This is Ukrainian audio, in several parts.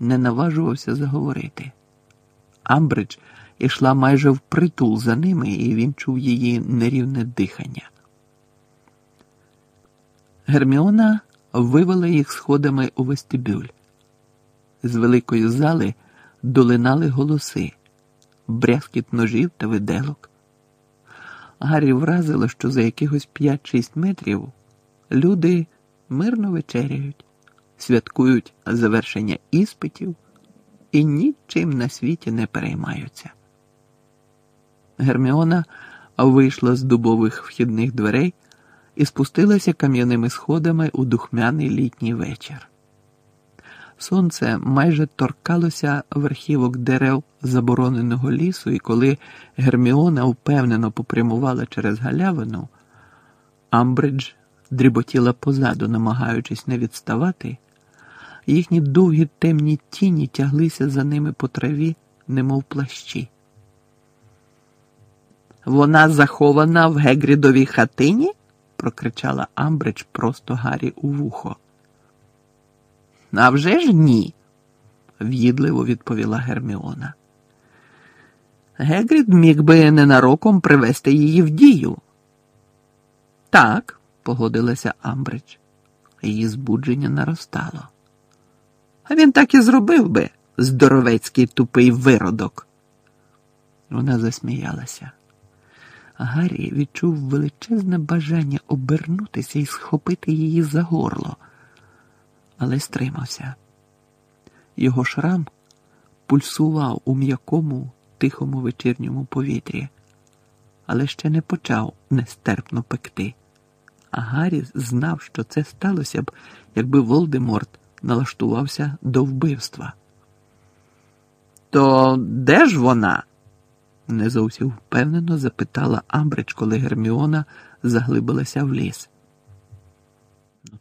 не наважувався заговорити. Амбридж ішла майже впритул за ними, і він чув її нерівне дихання. Герміона вивела їх сходами у вестибюль. З великої зали долинали голоси, брязкіт ножів та виделок. Гаррі вразило, що за якихось 5-6 метрів люди мирно вечеряють, святкують завершення іспитів і нічим на світі не переймаються. Герміона вийшла з дубових вхідних дверей і спустилася кам'яними сходами у духмяний літній вечір. Сонце майже торкалося верхівок дерев забороненого лісу, і коли Герміона впевнено попрямувала через галявину, Амбридж дріботіла позаду, намагаючись не відставати, їхні довгі темні тіні тяглися за ними по траві, немов плащі. Вона захована в Гегрідовій хатині? прокричала Амбридж просто Гаррі у вухо. «А вже ж ні, в'їдливо відповіла Герміона. Гегрід міг би ненароком привести її в дію. Так, погодилася Амбридж. Її збудження наростало. А він так і зробив би, здоровецький тупий виродок. Вона засміялася. Гаррі відчув величезне бажання обернутися і схопити її за горло, але стримався. Його шрам пульсував у м'якому, тихому вечірньому повітрі, але ще не почав нестерпно пекти. А Гаррі знав, що це сталося б, якби Волдеморт налаштувався до вбивства. То де ж вона? не зовсім впевнено запитала Амбридж, коли Герміона заглибилася в ліс.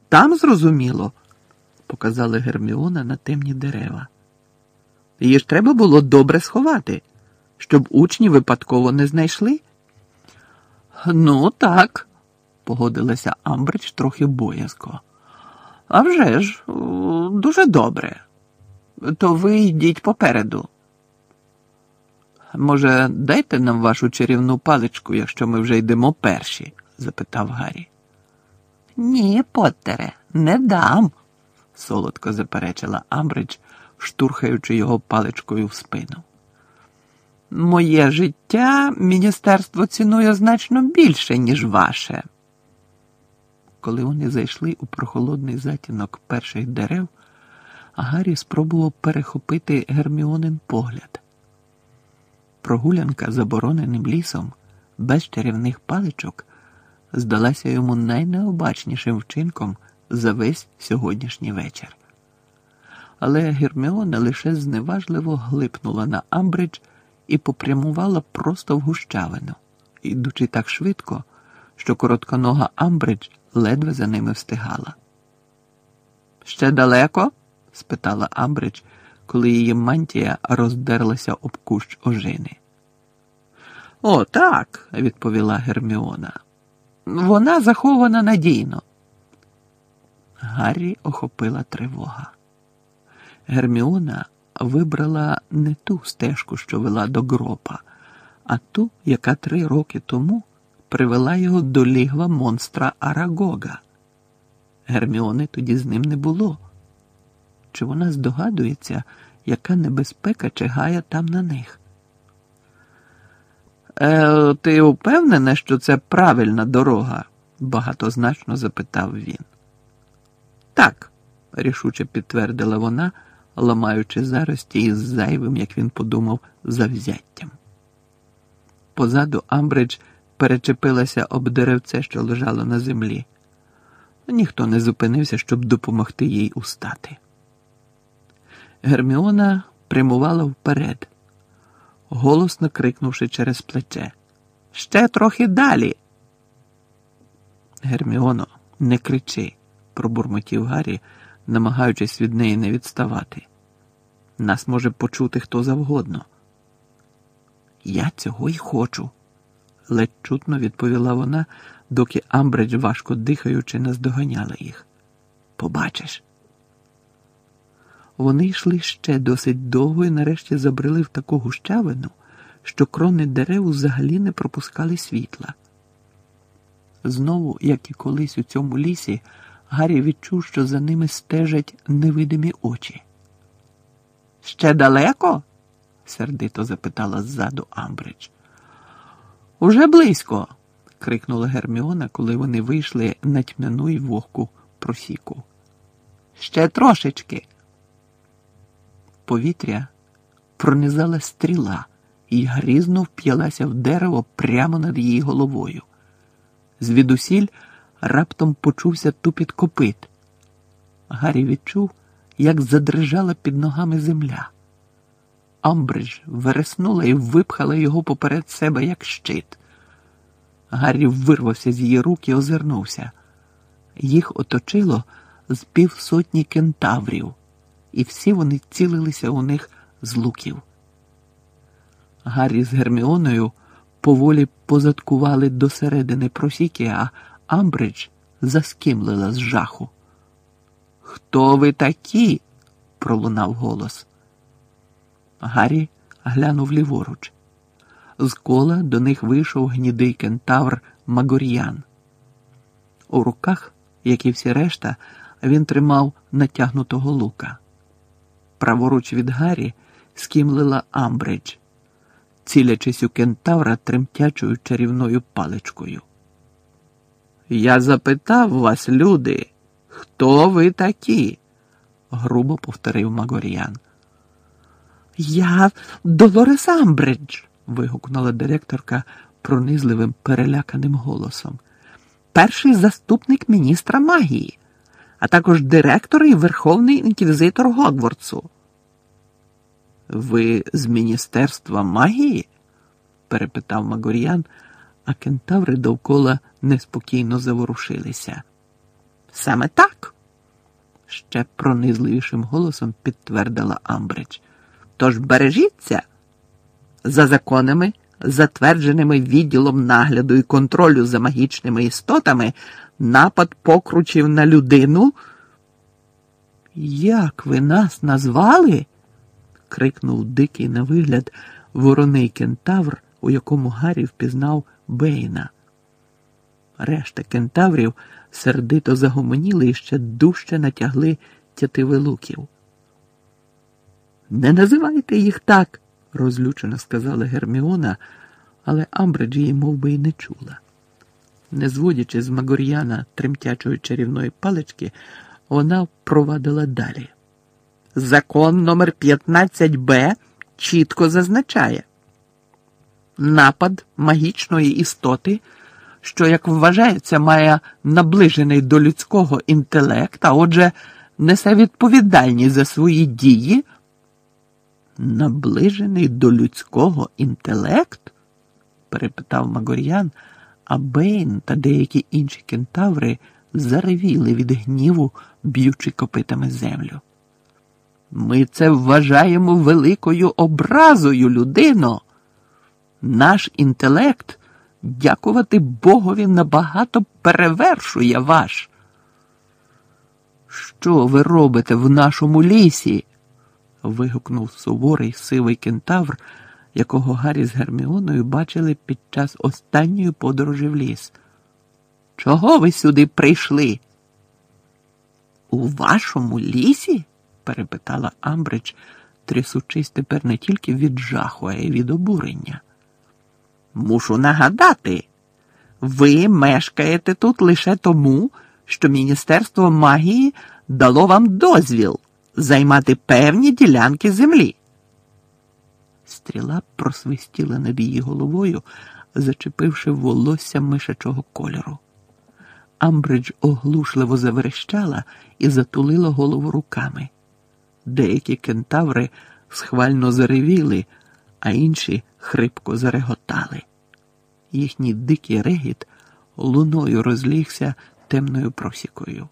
Там зрозуміло, показала Герміона на темні дерева. Її ж треба було добре сховати, щоб учні випадково не знайшли. Ну, так, погодилася Амбридж трохи боязко. «А вже ж, дуже добре. То ви йдіть попереду. Може, дайте нам вашу чарівну паличку, якщо ми вже йдемо перші? запитав Гаррі. Ні, Поттере, не дам, солодко заперечила Амбридж, штурхаючи його паличкою в спину. Моє життя міністерство цінує значно більше, ніж ваше. Коли вони зайшли у прохолодний затінок перших дерев, Гаррі спробував перехопити Герміонин погляд. Прогулянка забороненим лісом без чарівних паличок здалася йому найнеобачнішим вчинком за весь сьогоднішній вечір. Але Герміона лише зневажливо глипнула на Амбридж і попрямувала просто в гущавину, ідучи так швидко, що коротконога Амбридж ледве за ними встигала. Ще далеко? спитала Амбридж, коли її мантія роздерлася об кущ ожини. О, так, відповіла Герміона. Вона захована надійно. Гаррі охопила тривога. Герміона вибрала не ту стежку, що вела до гропа, а ту, яка три роки тому привела його до лігва монстра Арагога. Герміони тоді з ним не було. Чи вона здогадується, яка небезпека чигає там на них? Е, Ти впевнена, що це правильна дорога? багатозначно запитав він. Так, рішуче підтвердила вона, ламаючи зарості із зайвим, як він подумав, завзяттям. Позаду Амбридж перечепилася об деревце, що лежало на землі. Ніхто не зупинився, щоб допомогти їй устати. Герміона прямувала вперед, голосно крикнувши через плече. Ще трохи далі. Герміоно, не кричи, пробурмотів Гаррі, намагаючись від неї не відставати. Нас може почути хто завгодно. Я цього й хочу, ледь чутно відповіла вона, доки Амбридж, важко дихаючи, наздоганяла їх. Побачиш. Вони йшли ще досить довго і нарешті забрели в таку гущавину, що крони дерев взагалі не пропускали світла. Знову, як і колись у цьому лісі, Гаррі відчув, що за ними стежать невидимі очі. Ще далеко? сердито запитала ззаду Амбридж. Уже близько. крикнула Герміона, коли вони вийшли на тьмяну й вогку просіку. Ще трошечки. Повітря пронизала стріла і грізно вп'ялася в дерево прямо над її головою. Звідусіль раптом почувся тупіт копит. Гаррі відчув, як задрижала під ногами земля. Амбридж вереснула і випхала його поперед себе, як щит. Гаррі вирвався з її рук і озирнувся. Їх оточило з півсотні кентаврів, і всі вони цілилися у них з луків. Гаррі з Герміоною поволі позадкували до середини просіки, а Амбридж заскімлила з жаху. Хто ви такі? пролунав голос. Гаррі глянув ліворуч. З кола до них вийшов гнідий кентавр Магор'ян. У руках, як і всі решта, він тримав натягнутого лука. Праворуч від Гаррі скімлила Амбридж, цілячись у кентавра тремтячою чарівною паличкою. Я запитав вас, люди, хто ви такі? грубо повторив Магор'ян. Я Долорес Амбридж, вигукнула директорка пронизливим переляканим голосом. Перший заступник міністра магії, а також директор і верховний інквізитор Гогвардсу. Ви з Міністерства магії? перепитав Магор'ян, а кентаври довкола неспокійно заворушилися. Саме так, ще пронизливішим голосом підтвердила Амбридж. Тож бережіться за законами, затвердженими відділом нагляду і контролю за магічними істотами, напад покручів на людину. Як ви нас назвали? крикнув дикий на вигляд вороний кентавр, у якому Гаррі впізнав Бейна. Решта кентаврів сердито загомоніли і ще дужче натягли тятиви луків. Не називайте їх так, розлючено сказала Герміона, але Амбридж її мов би, й не чула. Не зводячи з Магор'яна тремтячої чарівної палички, вона провадила далі. Закон номер 15 Б чітко зазначає напад магічної істоти, що, як вважається, має наближений до людського інтелект, а отже, несе відповідальність за свої дії. Наближений до людського інтелект? перепитав Магор'ян, а Бейн та деякі інші кентаври заревіли від гніву, б'ючи копитами землю. Ми це вважаємо великою образою, людино. Наш інтелект, дякувати Богові, набагато перевершує ваш. Що ви робите в нашому лісі? Вигукнув суворий сивий кентавр, якого Гаррі з Герміоною бачили під час останньої подорожі в ліс. Чого ви сюди прийшли? У вашому лісі? перепитала Амбридж, трясучись тепер не тільки від жаху, а й від обурення. Мушу нагадати, ви мешкаєте тут лише тому, що Міністерство магії дало вам дозвіл займати певні ділянки землі. Стріла просвистіла над її головою, зачепивши волосся мишачого кольору. Амбридж оглушливо заверещала і затулила голову руками. Деякі кентаври схвально заревіли, а інші хрипко зареготали. Їхній дикий регіт луною розлігся темною просікою.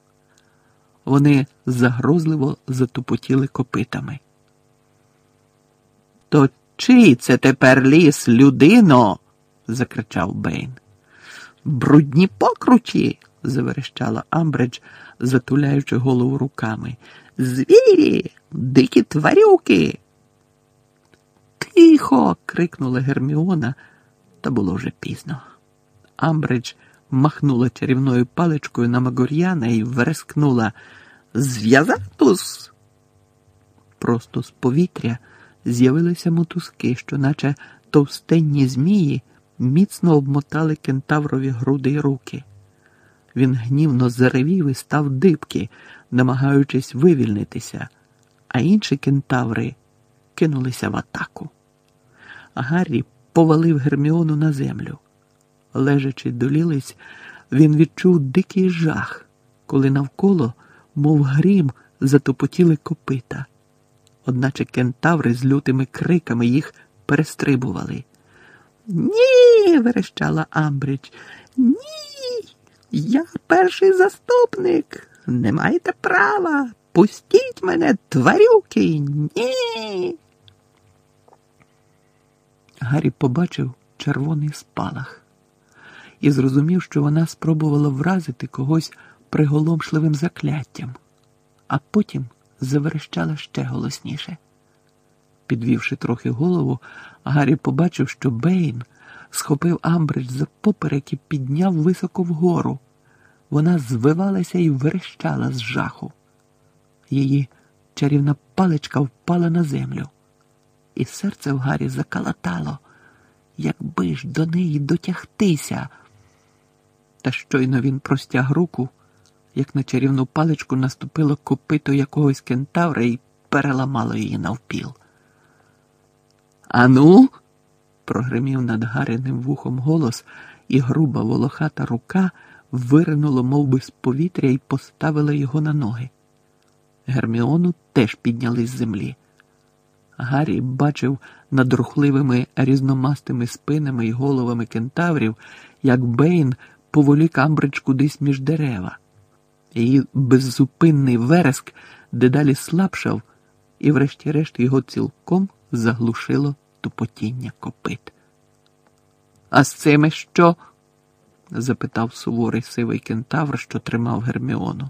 Вони загрозливо затупотіли копитами. То чий це тепер ліс, людино? закричав Бейн. Брудні покручі, заверещала Амбридж, затуляючи голову руками. Звірі, Дикі тварюки. Тихо. крикнула Герміона, та було вже пізно. Амбридж махнула чарівною паличкою на Магор'яна і верескнула Зв'язатус. Просто з повітря з'явилися мотузки, що, наче товстенні змії, міцно обмотали кентаврові груди й руки. Він гнівно заревів і став дибки, намагаючись вивільнитися, а інші кентаври кинулися в атаку. Гаррі повалив Герміону на землю. Лежачи до лілиць, він відчув дикий жах, коли навколо, мов грім, затопотіли копита. Одначе кентаври з лютими криками їх перестрибували. Ні. верещала Амбридж. Ні. Я перший заступник. Не маєте права. Пустіть мене, тварюки. Ні. Гаррі побачив червоний спалах і зрозумів, що вона спробувала вразити когось приголомшливим закляттям, а потім заверещала ще голосніше. Підвівши трохи голову, Гаррі побачив, що Бейн схопив Амбридж за поперек і підняв високо вгору. Вона звивалася і верещала з жаху. Її чарівна паличка впала на землю, і серце в Гаррі закалатало, якби ж до неї дотягтися. Та щойно він простяг руку, як на чарівну паличку наступило копито якогось кентавра і переламало її навпіл. Ану, прогримів над Гариним вухом голос, і груба волохата рука виринула мов би, з повітря і поставила його на ноги. Герміону теж підняли з землі. Гаррі бачив над рухливими різномастими спинами й головами кентаврів, як Бейн поволік Амбридж кудись між дерева. Її беззупинний вереск дедалі слабшав, і, врешті-решт, його цілком заглушило тупотіння копит. А з цими що? запитав суворий сивий кентавр, що тримав Герміону.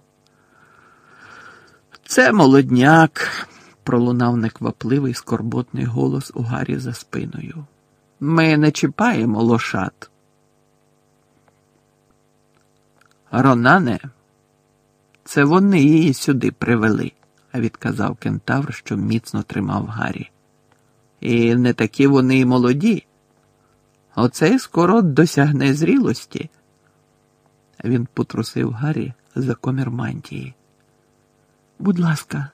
Це молодняк, пролунав неквапливий скорботний голос у Гаррі за спиною. Ми не чіпаємо лошад. Ронане, це вони її сюди привели, відказав кентавр, що міцно тримав Гаррі. І не такі вони й молоді. Оцей скоро досягне зрілості. Він потрусив Гаррі за комір мантії. Будь ласка,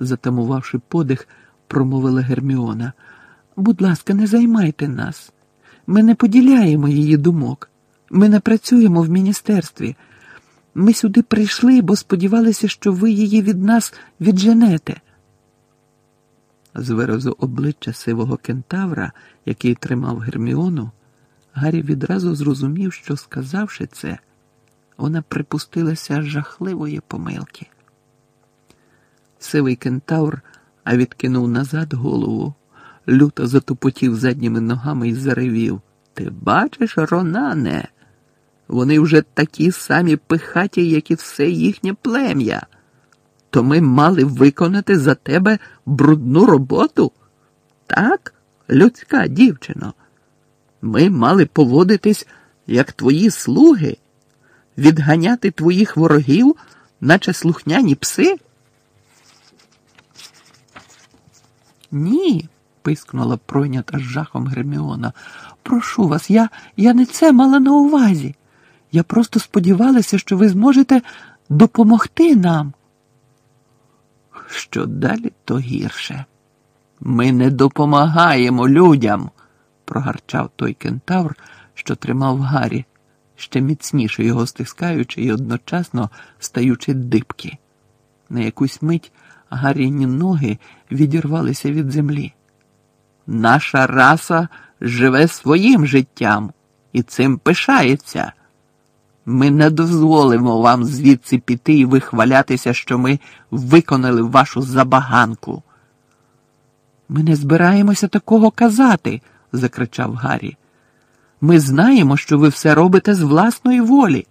затамувавши подих, промовила Герміона. Будь ласка, не займайте нас. Ми не поділяємо її думок. Ми не працюємо в міністерстві. Ми сюди прийшли, бо сподівалися, що ви її від нас відженете. З виразу обличчя сивого кентавра, який тримав Герміону, Гаррі відразу зрозумів, що, сказавши це, вона припустилася жахливої помилки. Сивий кентавр а відкинув назад голову, люто затупотів задніми ногами і заревів. Ти бачиш, Ронане? Вони вже такі самі пихаті, як і все їхнє плем'я. То ми мали виконати за тебе брудну роботу? Так, людська дівчино. Ми мали поводитись, як твої слуги, відганяти твоїх ворогів, наче слухняні пси? Ні, пискнула пройнята жахом Герміона. Прошу вас, я, я не це мала на увазі. Я просто сподівалася, що ви зможете допомогти нам. Що далі, то гірше. Ми не допомагаємо людям, прогарчав той кентавр, що тримав Гаррі, ще міцніше його стискаючи і одночасно стаючи дибки. На якусь мить Гарріні ноги відірвалися від землі. Наша раса живе своїм життям і цим пишається. Ми не дозволимо вам звідси піти і вихвалятися, що ми виконали вашу забаганку. Ми не збираємося такого казати, закричав Гаррі. Ми знаємо, що ви все робите з власної волі.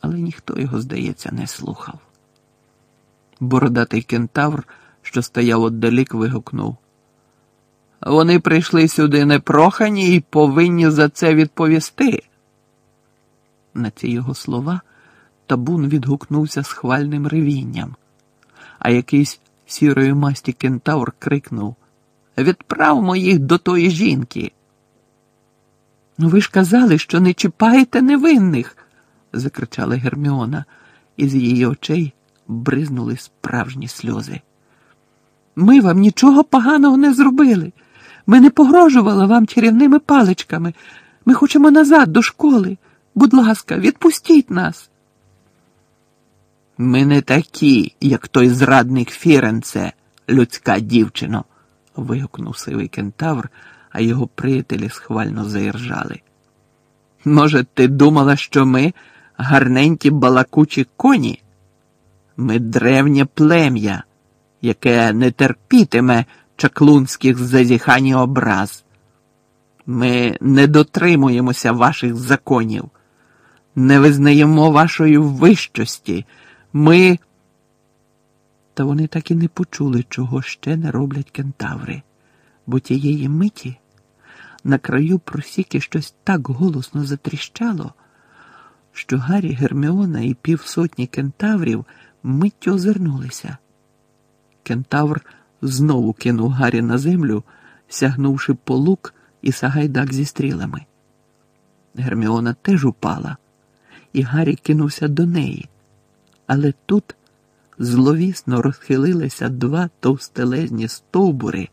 Але ніхто його, здається, не слухав. Бородатий кентавр, що стояв отдалік, вигукнув. Вони прийшли сюди непрохані і повинні за це відповісти. На ці його слова табун відгукнувся схвальним ревінням, а якийсь сірої масті кентавр крикнув Відправмо їх до тої жінки. Ну, ви ж казали, що не чіпаєте невинних, закричала Герміона, і з її очей бризнули справжні сльози. Ми вам нічого поганого не зробили. Ми не погрожували вам чарівними паличками. Ми хочемо назад до школи. Будь ласка, відпустіть нас. Ми не такі, як той зрадник Фіренце, людська дівчино, вигукнув сивий кентавр, а його приятелі схвально заіржали. Може, ти думала, що ми гарненькі балакучі коні? Ми древнє плем'я, яке не терпітиме чаклунських зазіхань образ. Ми не дотримуємося ваших законів, не визнаємо вашої вищості. Ми. Та вони так і не почули, чого ще не роблять кентаври, бо тієї миті на краю просіки щось так голосно затріщало, що Гаррі Герміона і півсотні кентаврів миттю озирнулися. Кентавр знову кинув Гаррі на землю, сягнувши по лук і сагайдак зі стрілами. Герміона теж упала, і Гаррі кинувся до неї. Але тут зловісно розхилилися два товстелезні стовбури,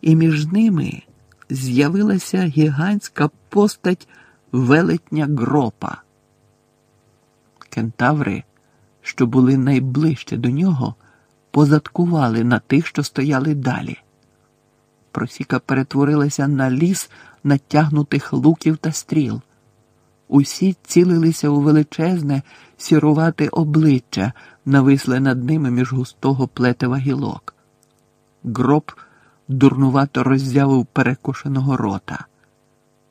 і між ними з'явилася гігантська постать велетня гропа. Кентаври, що були найближче до нього, позадкували на тих, що стояли далі. Просіка перетворилася на ліс натягнутих луків та стріл. Усі цілилися у величезне, сірувате обличчя, нависле над ними між густого плетева гілок. Гроб дурнувато роззявив перекошеного рота.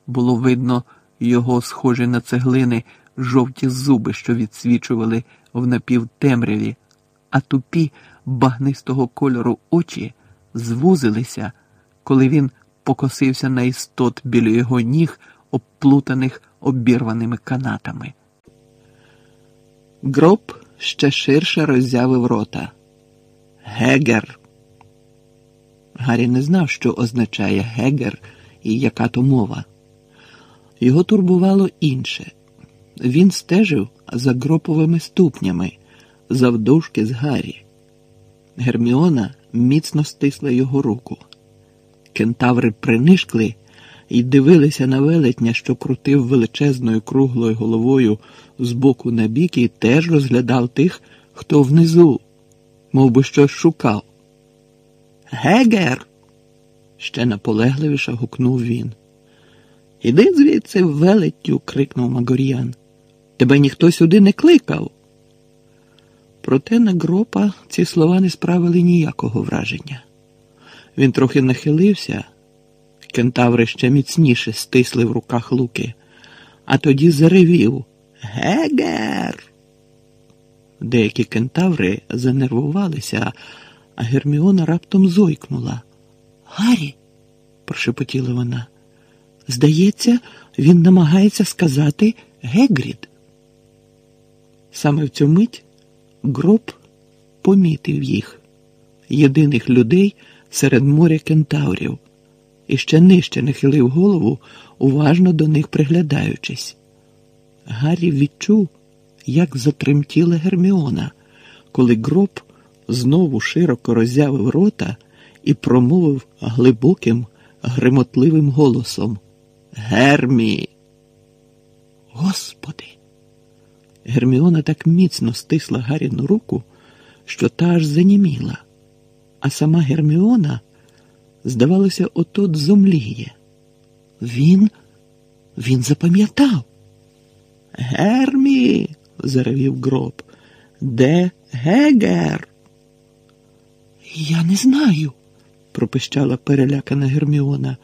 Було видно його схожі на цеглини жовті зуби, що відсвічували в напівтемряві, а тупі багнистого кольору очі звузилися, коли він покосився на істот біля його ніг, обплутаних обірваними канатами. Гроб ще ширше роззявив рота. Гегер. Гаррі не знав, що означає гегер і яка то мова. Його турбувало інше. Він стежив за гроповими ступнями, завдовжки з Гаррі. Герміона міцно стисла його руку. Кентаври принишкли і дивилися на велетня, що крутив величезною круглою головою з боку на бік і теж розглядав тих, хто внизу, мов би щось шукав. Гегер. ще наполегливіше гукнув він. Іди звідси, велеттю, крикнув Магор'ян. Тебе ніхто сюди не кликав. Проте на гропа ці слова не справили ніякого враження. Він трохи нахилився, кентаври ще міцніше стисли в руках луки, а тоді заревів Гегер. Деякі кентаври занервувалися, а Герміона раптом зойкнула. Гаррі, прошепотіла вона. Здається, він намагається сказати Гегрід. Саме в цю мить гроб помітив їх, єдиних людей серед моря кентаврів, і ще нижче нахилив голову, уважно до них приглядаючись. Гаррі відчув, як затремтіла Герміона, коли гроб знову широко роззявив рота і промовив глибоким, гримотливим голосом Гермі. Господи! Герміона так міцно стисла Гарріну руку, що та аж заніміла, а сама Герміона, здавалося, отот зомліє. Він, він запам'ятав. Гермі, заревів гроб. Де Гегер? Я не знаю, пропищала перелякана Герміона.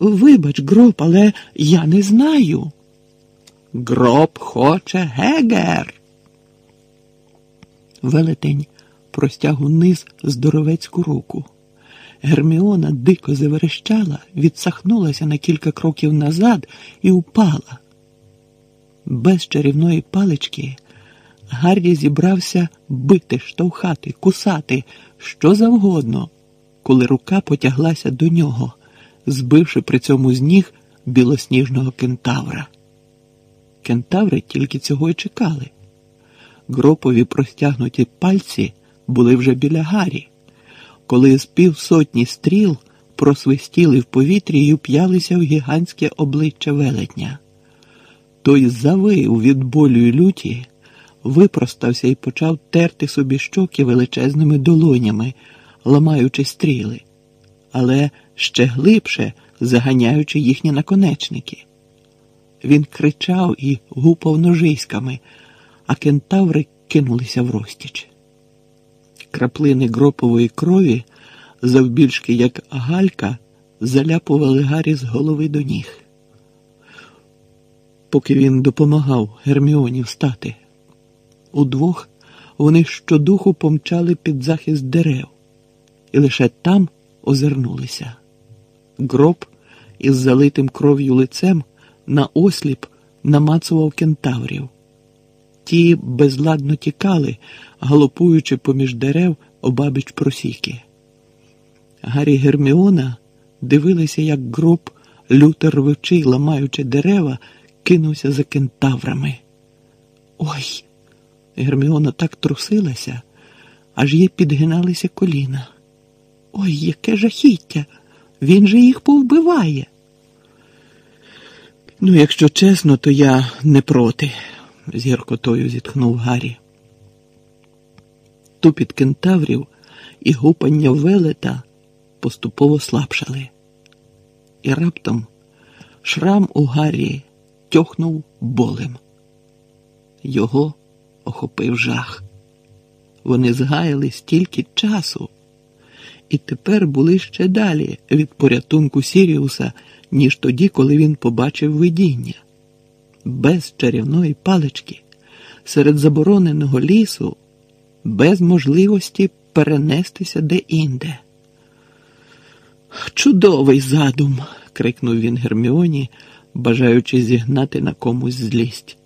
Вибач, гроб, але я не знаю. Гроб хоче Гегер. Велетень простяг униз здоровецьку руку. Герміона дико заверещала, відсахнулася на кілька кроків назад і упала. Без чарівної палички Гаррі зібрався бити, штовхати, кусати, що завгодно, коли рука потяглася до нього, збивши при цьому з ніг білосніжного кентавра. Кентаври тільки цього й чекали. Гропові простягнуті пальці були вже біля Гаррі, коли з півсотні стріл просвистіли в повітрі і вп'ялися в гігантське обличчя велетня. Той завив від болю й люті, випростався і почав терти собі щоки величезними долонями, ламаючи стріли, але ще глибше заганяючи їхні наконечники. Він кричав і гупав ножиськами, а кентаври кинулися в розтіч. Краплини гропової крові, завбільшки як галька, заляпували Гаррі з голови до ніг. Поки він допомагав Герміоні встати, удвох вони щодуху помчали під захист дерев, і лише там озирнулися. Гроб із залитим кров'ю лицем на осліп намацував кентаврів. Ті безладно тікали, галопуючи поміж дерев обабіч просіки. Гаррі Герміона дивилися, як гроб, люто рвучи, ламаючи дерева, кинувся за кентаврами. Ой! Герміона так трусилася, аж їй підгиналися коліна. Ой, яке жахіття! Він же їх повбиває. Ну, якщо чесно, то я не проти, з гіркотою зітхнув Гаррі. Тупіт кентаврів і гупання велета поступово слабшали. І раптом шрам у Гаррі тьохнув болем. Його охопив жах. Вони згаяли стільки часу і тепер були ще далі від порятунку Сіріуса, ніж тоді, коли він побачив видіння. Без чарівної палички, серед забороненого лісу, без можливості перенестися де-інде. Чудовий задум, крикнув він Герміоні, бажаючи зігнати на комусь злість.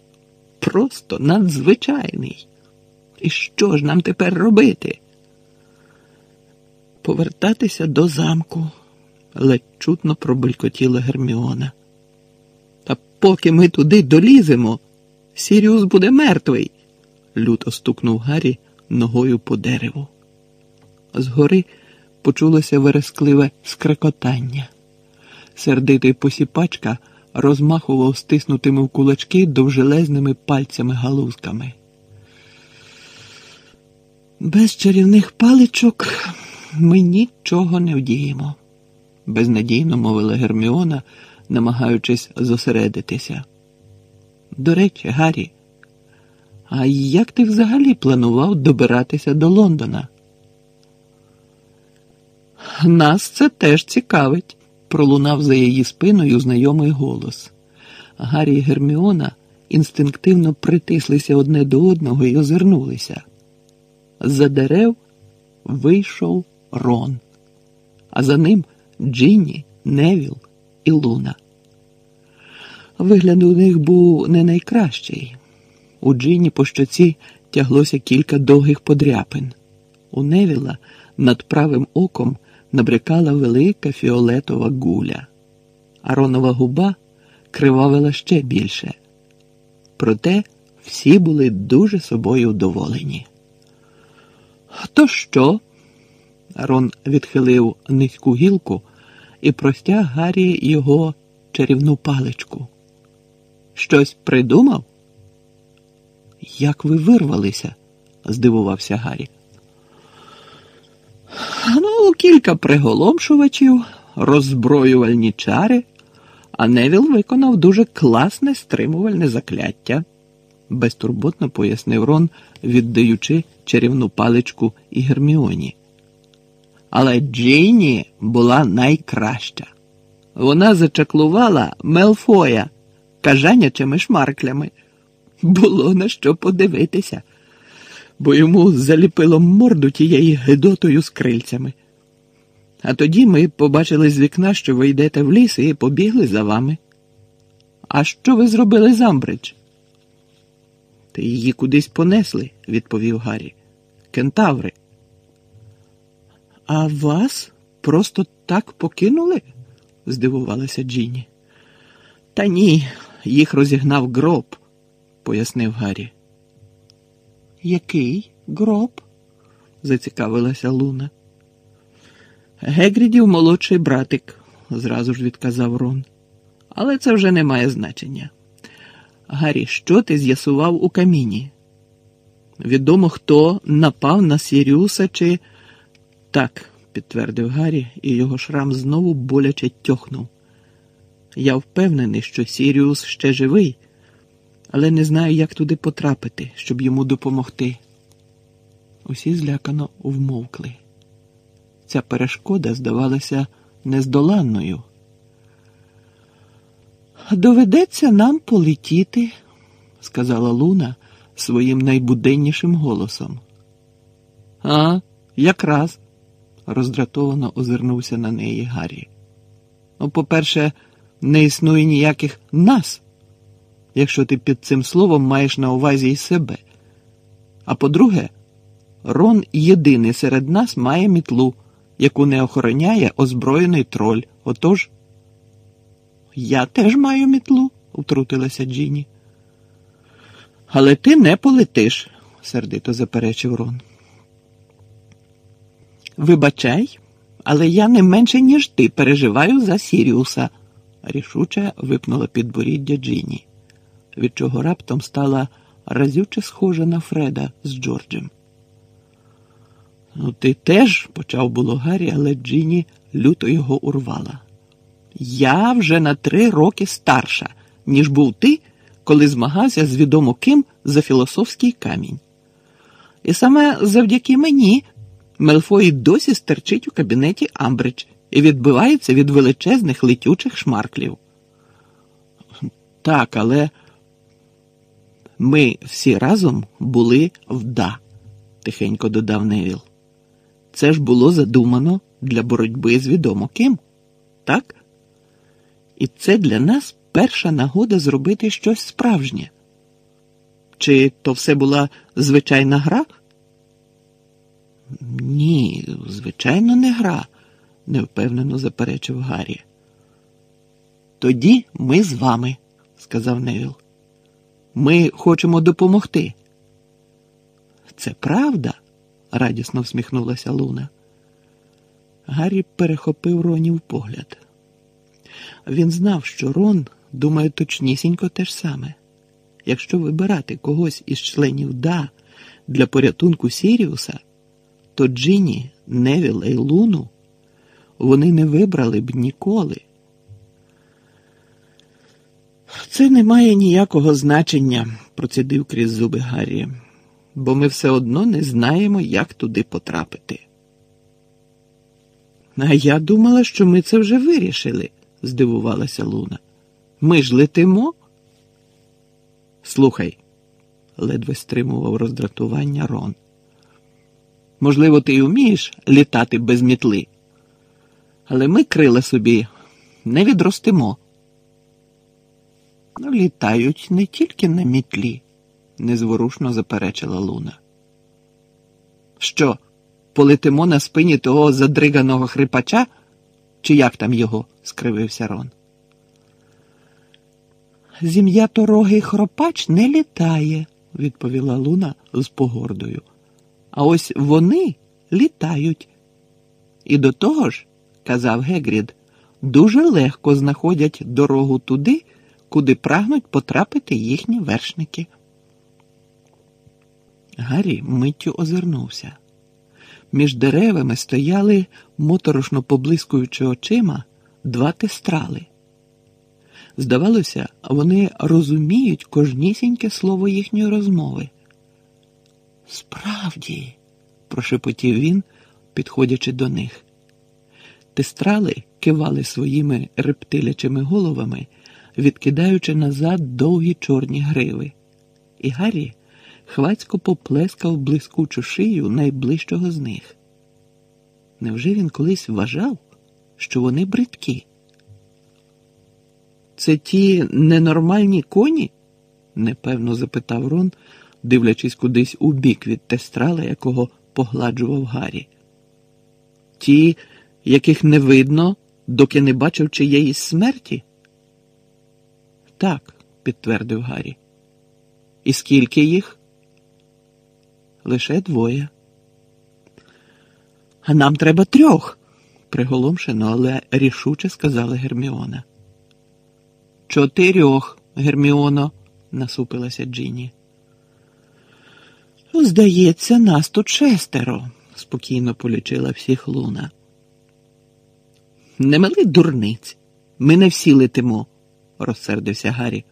Просто надзвичайний. І що ж нам тепер робити? повертатися до замку, ледь чутно пробелькотіла Герміона. Поки ми туди доліземо, Сіріус буде мертвий, люто стукнув Гаррі ногою по дереву. Згори почулося верескливе скрекотання. Сердитий посіпачка розмахував стиснутими в кулачки довжелезними пальцями галузками. Без чарівних паличок ми нічого не вдіємо, безнадійно мовила Герміона, намагаючись зосередитися. До речі, Гаррі, а як ти взагалі планував добиратися до Лондона? Нас це теж цікавить, пролунав за її спиною знайомий голос. Гаррі і Герміона інстинктивно притислися одне до одного і озирнулися. За дерев вийшов Рон, а за ним Джинні, Невіл і Луна. Вигляд у них був не найкращий. У Джинні по щоці тяглося кілька довгих подряпин. У Невіла над правим оком набрякала велика фіолетова гуля, а Ронова губа кривавила ще більше. Проте всі були дуже собою вдоволені. То що? Рон відхилив низьку гілку і простяг Гаррі його чарівну паличку. Щось придумав? Як ви вирвалися? здивувався Гаррі. Ну, кілька приголомшувачів, роззброювальні чари, а Невіл виконав дуже класне стримувальне закляття, безтурботно пояснив Рон, віддаючи чарівну паличку і Герміоні. Але Джинні була найкраща. Вона зачаклувала Мелфоя кажанячими шмарклями. Було на що подивитися. бо йому заліпило морду тією гидотою з крильцями. А тоді ми побачили з вікна, що ви йдете в ліс і побігли за вами. А що ви зробили з Амбридж? Та її кудись понесли, відповів Гаррі. Кентаври. А вас просто так покинули? здивувалася Джіні. Та ні, їх розігнав гроб, пояснив Гаррі. Який гроб? зацікавилася Луна. Гегрідів молодший братик, зразу ж відказав Рон. Але це вже не має значення. Гаррі, що ти з'ясував у каміні? Відомо, хто напав на Сіріуса чи. Так, підтвердив Гаррі, і його шрам знову боляче тьохнув. Я впевнений, що Сіріус ще живий, але не знаю, як туди потрапити, щоб йому допомогти. Усі злякано вмовкли. Ця перешкода здавалася нездоланною. Доведеться нам полетіти, сказала Луна своїм найбуденнішим голосом. А, якраз, роздратовано озирнувся на неї Гаррі. Ну, по-перше, не існує ніяких нас, якщо ти під цим словом маєш на увазі і себе. А по-друге, Рон єдиний серед нас має мітлу, яку не охороняє озброєний троль. Отож. Я теж маю мітлу, втрутилася Джіні. Але ти не полетиш, сердито заперечив Рон. Вибачай, але я не менше, ніж ти переживаю за Сіріуса, рішуче випнула підборіддя Джіні, від чого раптом стала разюче схожа на Фреда з Джорджем. Ну, ти теж, почав було Гаррі, але Джіні люто його урвала. Я вже на три роки старша, ніж був ти, коли змагався з відомо ким за філософський камінь. І саме завдяки мені Мелфой досі стерчить у кабінеті Амбридж і відбивається від величезних летючих шмарклів. Так, але ми всі разом були вда, тихенько додав Невіл. Це ж було задумано для боротьби з відомо ким, так? І це для нас перша нагода зробити щось справжнє. Чи то все була звичайна гра? Ні, звичайно, не гра, невпевнено заперечив Гаррі. Тоді ми з вами, сказав Невіл. Ми хочемо допомогти. Це правда? радісно всміхнулася Луна. Гаррі перехопив Ронів погляд. Він знав, що Рон думає точнісінько те ж саме. Якщо вибирати когось із членів Да для порятунку Сіріуса, то Джині, Невіла і Луну вони не вибрали б ніколи. Це не має ніякого значення, процідив крізь зуби Гаррі, бо ми все одно не знаємо, як туди потрапити. А я думала, що ми це вже вирішили, здивувалася Луна. Ми ж летимо. Слухай, ледве стримував роздратування Рон. Можливо, ти й вмієш літати без мітли, але ми крила собі не відростимо. Ну, літають не тільки на мітлі, незворушно заперечила Луна. Що, полетимо на спині того задриганого хрипача? Чи як там його? скривився Рон. Зім'яторогий хропач не літає, відповіла Луна з погордою. А ось вони літають. І до того ж, казав Гегрід, дуже легко знаходять дорогу туди, куди прагнуть потрапити їхні вершники. Гаррі миттю озирнувся. Між деревами стояли, моторошно поблискуючи очима, два тестрали. Здавалося, вони розуміють кожнісіньке слово їхньої розмови. Справді, прошепотів він, підходячи до них. Тестрали кивали своїми рептилячими головами, відкидаючи назад довгі чорні гриви, і Гаррі хвацько поплескав блискучу шию найближчого з них. Невже він колись вважав, що вони бридкі? Це ті ненормальні коні? непевно запитав Рон, дивлячись кудись у бік від тестрала, якого погладжував Гаррі. Ті, яких не видно, доки не бачив чиєїсь смерті? Так, підтвердив Гаррі. І скільки їх? Лише двоє. А нам треба трьох, приголомшено, але рішуче сказала Герміона. Чотирьох, Герміоно, насупилася Джині. Здається, нас тут шестеро, спокійно полічила всіх луна. Не мали дурниць. Ми не всі летимо, розсердився Гаррі.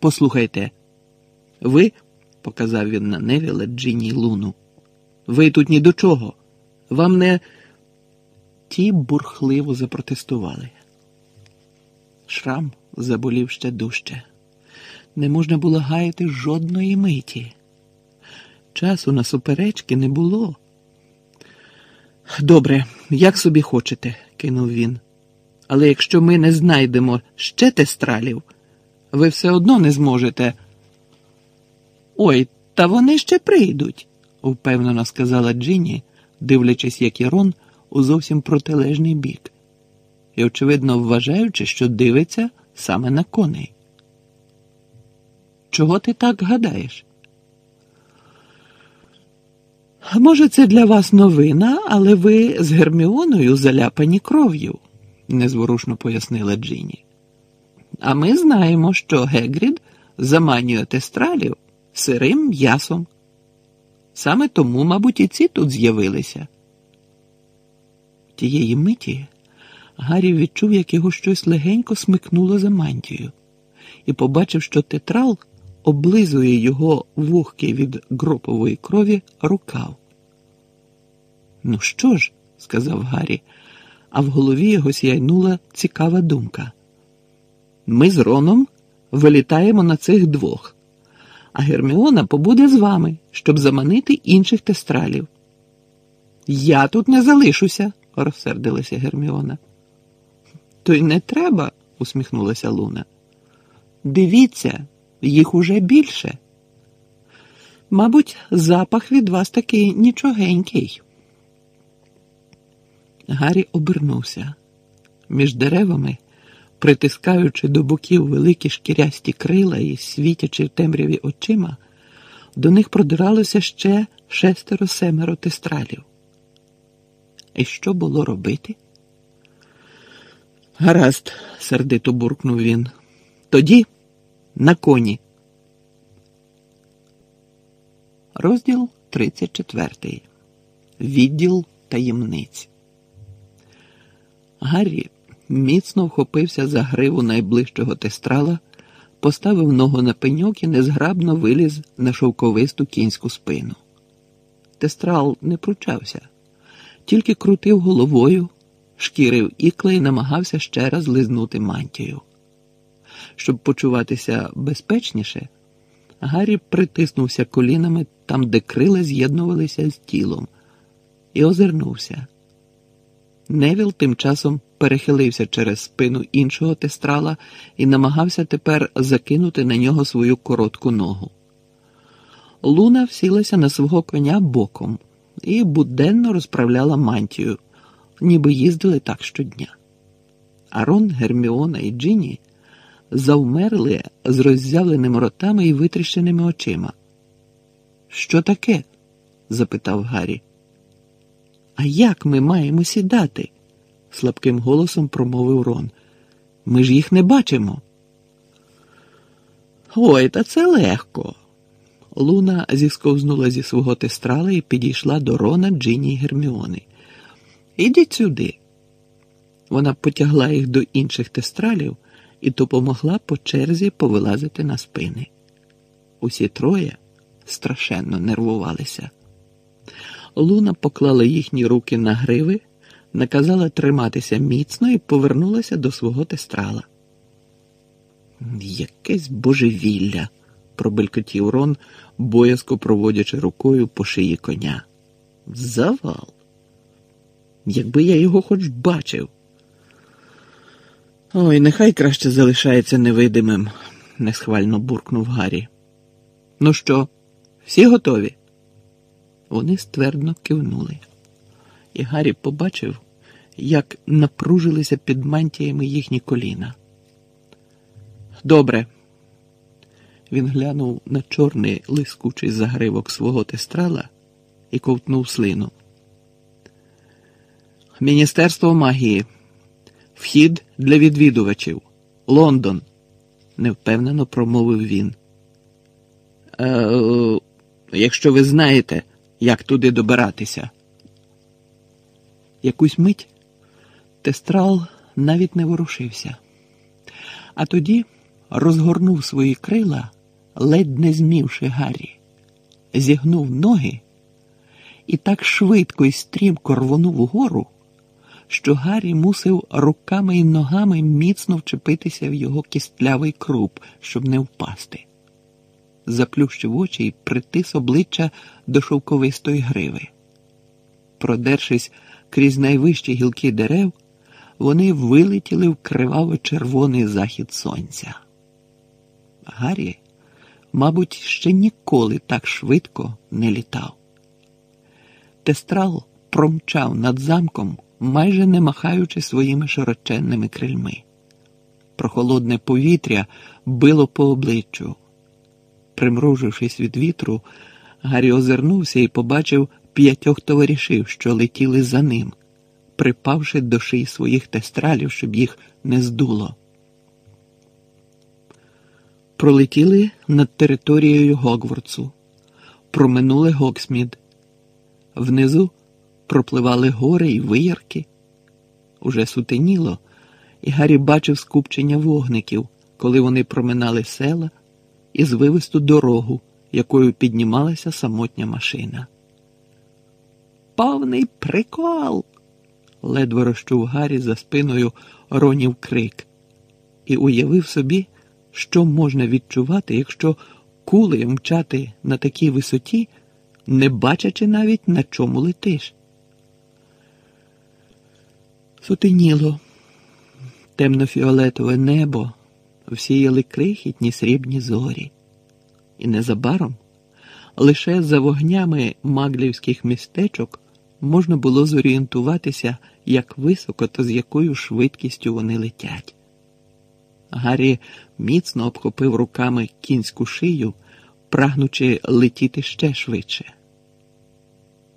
Послухайте, ви, показав він на Невіла Джині Луну, ви тут ні до чого. Вам не. Ті бурхливо запротестували. Шрам заболів ще дужче. Не можна було гаяти жодної миті. Часу на суперечки не було. Добре, як собі хочете, кинув він. Але якщо ми не знайдемо ще тестралів, ви все одно не зможете. Ой, та вони ще прийдуть, впевнено сказала Джині, дивлячись, як Ірон у зовсім протилежний бік, і, очевидно, вважаючи, що дивиться саме на коней. Чого ти так гадаєш? Може, це для вас новина, але ви з Герміоною заляпані кров'ю, незворушно пояснила Джині. А ми знаємо, що Гегрід заманює тестралів сирим м'ясом. Саме тому, мабуть, і ці тут з'явилися. Тієї миті Гаррі відчув, як його щось легенько смикнуло за мантію, і побачив, що тетрал облизує його вухки від гропової крові рукав. Ну що ж, сказав Гаррі, а в голові його сяйнула цікава думка. Ми з Роном вилітаємо на цих двох, а Герміона побуде з вами, щоб заманити інших тестралів. Я тут не залишуся, розсердилася Герміона. То й не треба, усміхнулася Луна. Дивіться, їх уже більше. Мабуть, запах від вас такий нічогенький. Гаррі обернувся. Між деревами, притискаючи до боків великі шкірясті крила і світячи в темряві очима, до них продиралося ще шестеро семеро тестралів. І що було робити? Гаразд, сердито буркнув він. Тоді на коні. Розділ 34. Відділ таємниць. Гаррі міцно вхопився за гриву найближчого тестрала, поставив ногу на пеньок і незграбно виліз на шовковисту кінську спину. Тестрал не пручався, тільки крутив головою, шкірив ікла і намагався ще раз лизнути мантію. Щоб почуватися безпечніше, Гаррі притиснувся колінами там, де крила з'єднувалися з тілом, і озирнувся. Невіл тим часом перехилився через спину іншого тестрала і намагався тепер закинути на нього свою коротку ногу. Луна всілася на свого коня боком і буденно розправляла мантію, ніби їздили так щодня. Арон, Герміона і Джині завмерли з роззявленими ротами і витріщеними очима. Що таке? запитав Гаррі. А як ми маємо сідати? слабким голосом промовив Рон. Ми ж їх не бачимо. Ой, та це легко. Луна зісковзнула зі свого тестрала і підійшла до Рона, Джині й Герміони. Ідіть сюди. Вона потягла їх до інших тестралів і допомогла по черзі повилазити на спини. Усі троє страшенно нервувалися. Луна поклала їхні руки на гриви, наказала триматися міцно і повернулася до свого тестрала. Якесь божевілля, пробелькотів Рон, боязко проводячи рукою по шиї коня. Завал. Якби я його хоч бачив. Ой, нехай краще залишається невидимим, несхвально буркнув Гаррі. Ну що, всі готові? Вони ствердно кивнули, і Гаррі побачив, як напружилися під мантіями їхні коліна. Добре. Він глянув на чорний лискучий загривок свого тестрала і ковтнув слину. Міністерство магії. Вхід для відвідувачів. Лондон, невпевнено промовив він. Е, Якщо ви знаєте, як туди добиратися. Якусь мить тестрал навіть не ворушився, а тоді розгорнув свої крила, ледь не змівши Гаррі, зігнув ноги і так швидко і стрімко рвонув угору, що Гаррі мусив руками і ногами міцно вчепитися в його кістлявий круп, щоб не впасти. Заплющив очі і притис обличчя до шовковистої гриви. Продершись крізь найвищі гілки дерев, вони вилетіли в криваво червоний захід сонця. Гаррі, мабуть, ще ніколи так швидко не літав. Тестрал промчав над замком, майже не махаючи своїми широченними крильми. Прохолодне повітря било по обличчю. Примружившись від вітру, Гаррі озирнувся і побачив п'ятьох товаришів, що летіли за ним, припавши до шиї своїх тестралів, щоб їх не здуло. Пролетіли над територією Гогвардсу, проминули Гоксмід. Внизу пропливали гори й виярки. Уже сутеніло, і Гаррі бачив скупчення вогників, коли вони проминали села і звивисту дорогу, якою піднімалася самотня машина. Повний прикол. ледве розчув Гаррі за спиною ронів крик і уявив собі, що можна відчувати, якщо кулею мчати на такій висоті, не бачачи навіть на чому летиш. Сутеніло, темно-фіолетове небо всіяли крихітні срібні зорі, і незабаром лише за вогнями маглівських містечок можна було зорієнтуватися, як високо та з якою швидкістю вони летять. Гаррі міцно обхопив руками кінську шию, прагнучи летіти ще швидше.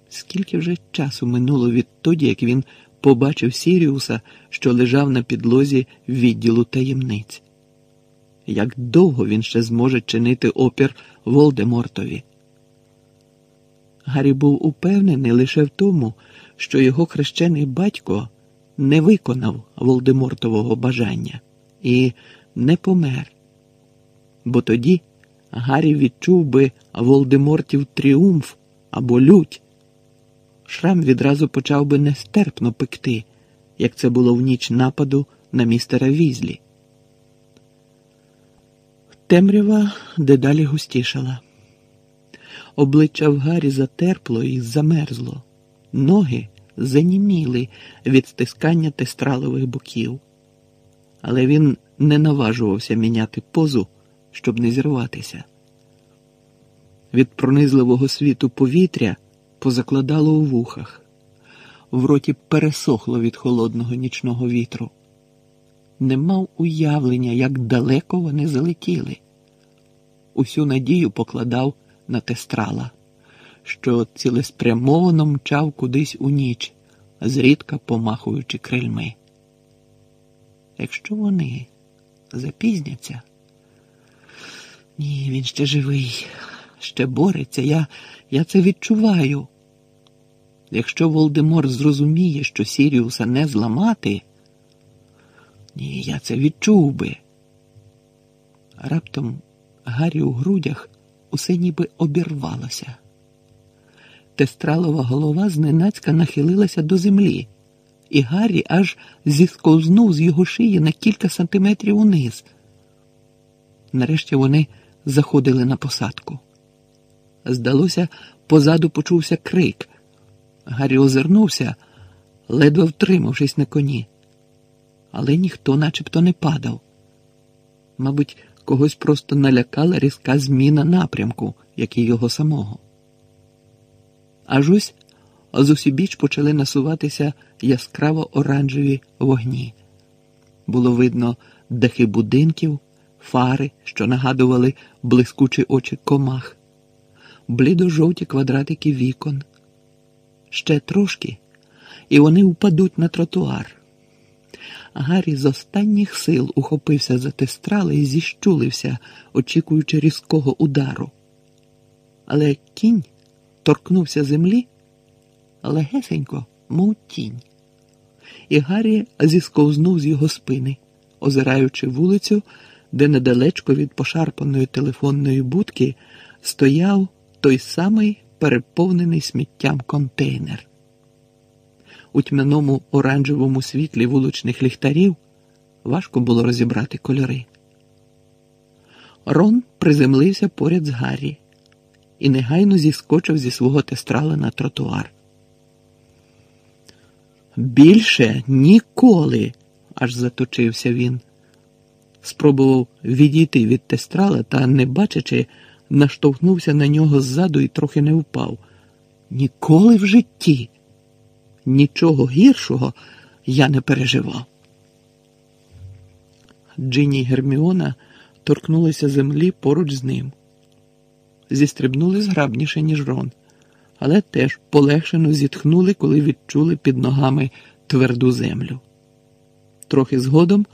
Скільки вже часу минуло відтоді, як він побачив Сіріуса, що лежав на підлозі відділу таємниць? Як довго він ще зможе чинити опір Волдемортові? Гаррі був упевнений лише в тому, що його хрещений батько не виконав Волдемортового бажання і не помер. Бо тоді Гаррі відчув би Волдемортів тріумф або лють. Шрам відразу почав би нестерпно пекти, як це було в ніч нападу на містера Візлі. Темрява дедалі густішала. Обличчя в Гаррі затерпло і замерзло, ноги заніміли від стискання тестралових боків, але він не наважувався міняти позу, щоб не зірватися. Від пронизливого світу повітря позакладало у вухах, в роті пересохло від холодного нічного вітру. Не мав уявлення, як далеко вони залетіли. Усю надію покладав на тестрала, що цілеспрямовано мчав кудись у ніч, зрідка помахуючи крильми. Якщо вони запізняться, ні, він ще живий, ще бореться, я, я це відчуваю. Якщо Волдемор зрозуміє, що Сіріуса не зламати, ні, я це відчув би. Раптом Гаррі у грудях усе ніби обірвалося. Тестралова голова зненацька нахилилася до землі, і Гаррі аж зісковзнув з його шиї на кілька сантиметрів униз. Нарешті вони заходили на посадку. Здалося, позаду почувся крик. Гаррі озирнувся, ледве втримавшись на коні. Але ніхто начебто не падав. Мабуть, когось просто налякала різка зміна напрямку, як і його самого. Аж ось з усібіч почали насуватися яскраво оранжеві вогні. Було видно дахи будинків, фари, що нагадували блискучі очі комах, блідо-жовті квадратики вікон. Ще трошки, і вони впадуть на тротуар. Гаррі з останніх сил ухопився за тестрали і зіщулився, очікуючи різкого удару. Але кінь торкнувся землі легесенько, мов тінь, і Гаррі зісковзнув з його спини, озираючи вулицю, де недалечко від пошарпаної телефонної будки стояв той самий переповнений сміттям контейнер. У тьмяному оранжевому світлі вуличних ліхтарів важко було розібрати кольори. Рон приземлився поряд з Гаррі і негайно зіскочив зі свого тестрала на тротуар. Більше ніколи, аж заточився він. Спробував відійти від тестрала та, не бачачи, наштовхнувся на нього ззаду і трохи не впав. Ніколи в житті. Нічого гіршого я не переживав. Джині і Герміона торкнулися землі поруч з ним. Зістрибнули зграбніше, ніж Рон, але теж полегшено зітхнули, коли відчули під ногами тверду землю. Трохи згодом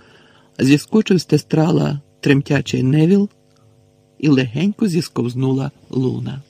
зіскочив з тестрала тремтячий невіл і легенько зісковзнула луна.